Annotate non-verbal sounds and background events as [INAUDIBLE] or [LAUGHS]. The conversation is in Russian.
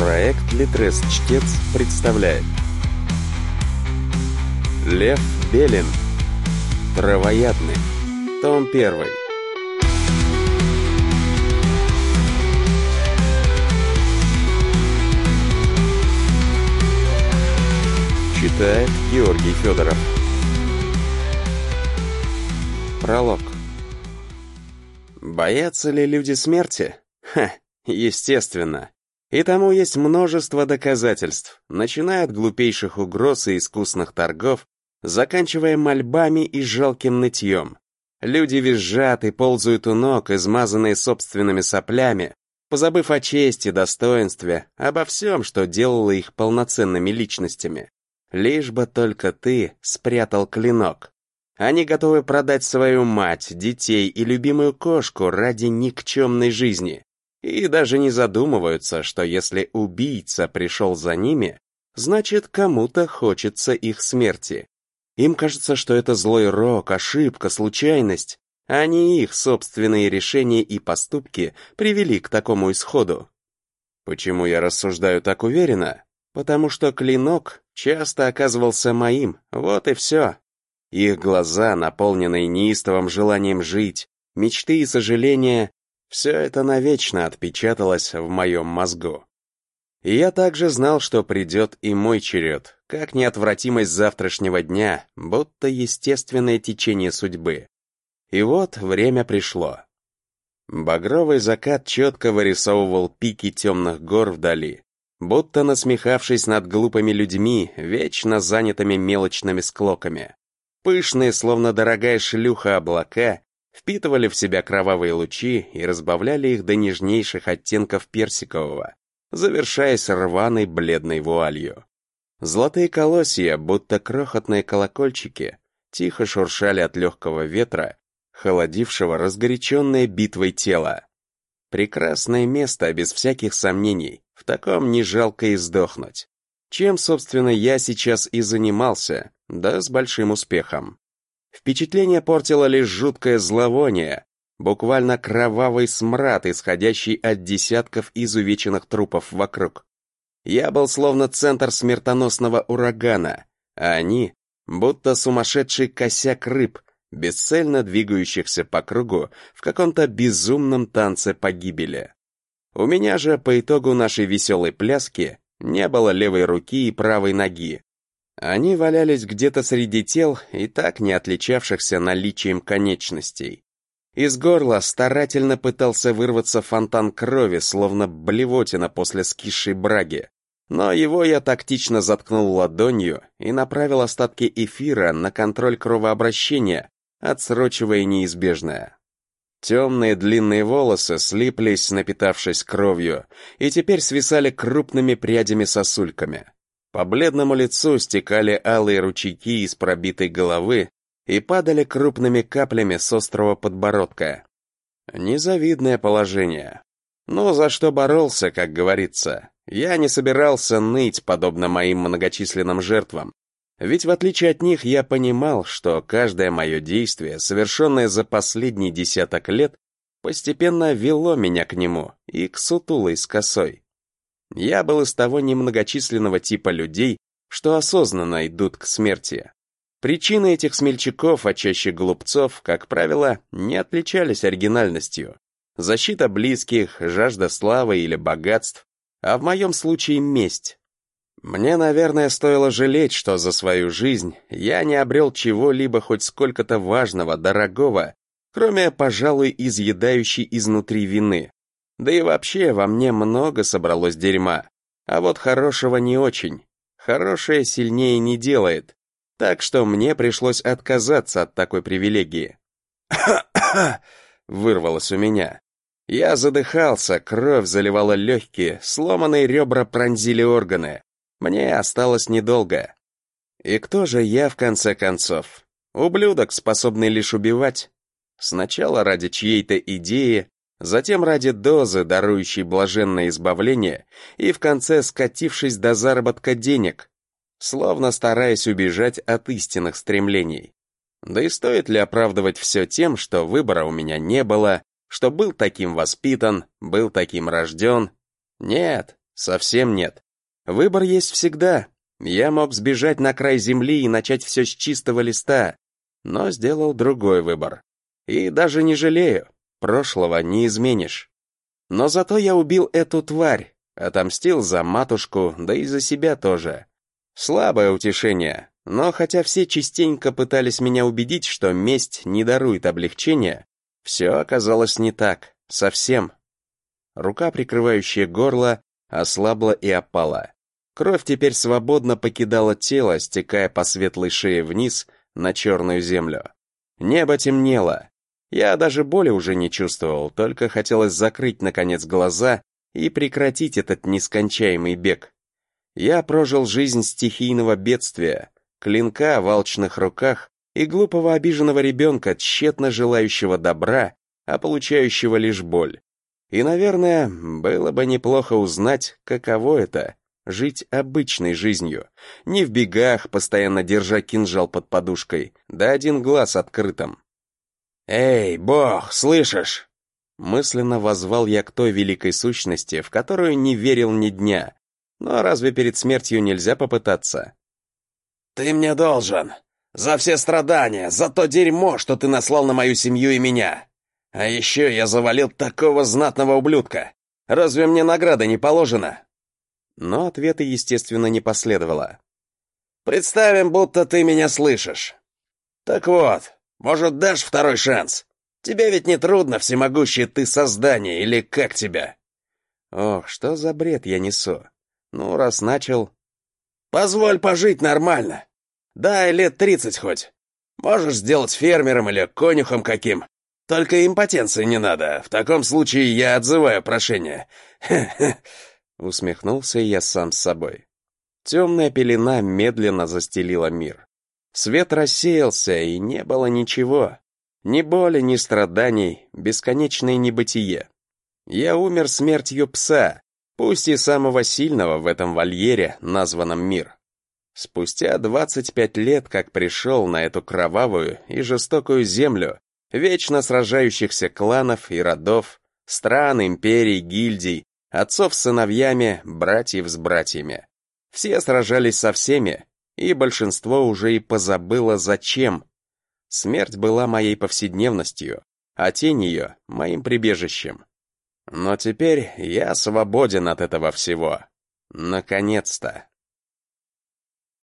Проект Литрес Чтец представляет. Лев Белин. Травоядный. Том 1 Читает Георгий Федоров. Пролог. Боятся ли люди смерти? Ха, естественно. И тому есть множество доказательств, начиная от глупейших угроз и искусных торгов, заканчивая мольбами и жалким нытьем. Люди визжат и ползают у ног, измазанные собственными соплями, позабыв о чести, достоинстве, обо всем, что делало их полноценными личностями. Лишь бы только ты спрятал клинок. Они готовы продать свою мать, детей и любимую кошку ради никчемной жизни. И даже не задумываются, что если убийца пришел за ними, значит, кому-то хочется их смерти. Им кажется, что это злой рок, ошибка, случайность, а не их собственные решения и поступки привели к такому исходу. Почему я рассуждаю так уверенно? Потому что клинок часто оказывался моим, вот и все. Их глаза, наполненные неистовым желанием жить, мечты и сожаления, все это навечно отпечаталось в моем мозгу. И я также знал, что придет и мой черед, как неотвратимость завтрашнего дня, будто естественное течение судьбы. И вот время пришло. Багровый закат четко вырисовывал пики темных гор вдали, будто насмехавшись над глупыми людьми, вечно занятыми мелочными склоками. Пышные, словно дорогая шлюха облака, впитывали в себя кровавые лучи и разбавляли их до нежнейших оттенков персикового, завершаясь рваной бледной вуалью. Золотые колосья, будто крохотные колокольчики, тихо шуршали от легкого ветра, холодившего разгоряченное битвой тело. Прекрасное место, без всяких сомнений, в таком не жалко и сдохнуть. Чем, собственно, я сейчас и занимался, да с большим успехом. Впечатление портило лишь жуткое зловоние, буквально кровавый смрад, исходящий от десятков изувеченных трупов вокруг. Я был словно центр смертоносного урагана, а они — будто сумасшедший косяк рыб, бесцельно двигающихся по кругу в каком-то безумном танце погибели. У меня же по итогу нашей веселой пляски не было левой руки и правой ноги, они валялись где-то среди тел и так не отличавшихся наличием конечностей. Из горла старательно пытался вырваться фонтан крови, словно блевотина после скисшей браги. Но его я тактично заткнул ладонью и направил остатки эфира на контроль кровообращения, отсрочивая неизбежное. Темные длинные волосы слиплись, напитавшись кровью, и теперь свисали крупными прядями-сосульками. По бледному лицу стекали алые ручейки из пробитой головы и падали крупными каплями с острого подбородка. Незавидное положение. Но за что боролся, как говорится. Я не собирался ныть, подобно моим многочисленным жертвам. Ведь в отличие от них я понимал, что каждое мое действие, совершенное за последний десяток лет, постепенно вело меня к нему и к сутулой с косой. Я был из того немногочисленного типа людей, что осознанно идут к смерти. Причины этих смельчаков, а чаще глупцов, как правило, не отличались оригинальностью. Защита близких, жажда славы или богатств, а в моем случае месть. Мне, наверное, стоило жалеть, что за свою жизнь я не обрел чего-либо хоть сколько-то важного, дорогого, кроме, пожалуй, изъедающей изнутри вины. Да и вообще во мне много собралось дерьма. А вот хорошего не очень. Хорошее сильнее не делает. Так что мне пришлось отказаться от такой привилегии. [COUGHS] вырвалось у меня. Я задыхался, кровь заливала легкие, сломанные ребра пронзили органы. Мне осталось недолго. И кто же я в конце концов? Ублюдок, способный лишь убивать. Сначала ради чьей-то идеи, затем ради дозы, дарующей блаженное избавление, и в конце скатившись до заработка денег, словно стараясь убежать от истинных стремлений. Да и стоит ли оправдывать все тем, что выбора у меня не было, что был таким воспитан, был таким рожден? Нет, совсем нет. Выбор есть всегда. Я мог сбежать на край земли и начать все с чистого листа, но сделал другой выбор. И даже не жалею, прошлого не изменишь. Но зато я убил эту тварь, отомстил за матушку, да и за себя тоже. Слабое утешение, но хотя все частенько пытались меня убедить, что месть не дарует облегчения, все оказалось не так, совсем. Рука, прикрывающая горло, ослабла и опала. Кровь теперь свободно покидала тело, стекая по светлой шее вниз на черную землю. Небо темнело. Я даже боли уже не чувствовал, только хотелось закрыть, наконец, глаза и прекратить этот нескончаемый бег. Я прожил жизнь стихийного бедствия, клинка в алчных руках и глупого обиженного ребенка, тщетно желающего добра, а получающего лишь боль. И, наверное, было бы неплохо узнать, каково это — жить обычной жизнью, не в бегах, постоянно держа кинжал под подушкой, да один глаз открытым. «Эй, бог, слышишь?» Мысленно возвал я к той великой сущности, в которую не верил ни дня. Но разве перед смертью нельзя попытаться? «Ты мне должен. За все страдания, за то дерьмо, что ты наслал на мою семью и меня. А еще я завалил такого знатного ублюдка. Разве мне награда не положена?» Но ответа, естественно, не последовало. «Представим, будто ты меня слышишь. Так вот, может, дашь второй шанс? Тебе ведь не трудно, всемогущее ты создание, или как тебя?» Ох, что за бред я несу. Ну, раз начал... «Позволь пожить нормально. Дай лет тридцать хоть. Можешь сделать фермером или конюхом каким. Только импотенции не надо. В таком случае я отзываю прошение. [LAUGHS] Усмехнулся я сам с собой. Темная пелена медленно застелила мир. Свет рассеялся, и не было ничего. Ни боли, ни страданий, бесконечное небытие. Я умер смертью пса, пусть и самого сильного в этом вольере, названном мир. Спустя 25 лет, как пришел на эту кровавую и жестокую землю, вечно сражающихся кланов и родов, стран, империй, гильдий, отцов с сыновьями, братьев с братьями. Все сражались со всеми, и большинство уже и позабыло зачем. Смерть была моей повседневностью, а тень ее — моим прибежищем. Но теперь я свободен от этого всего. Наконец-то.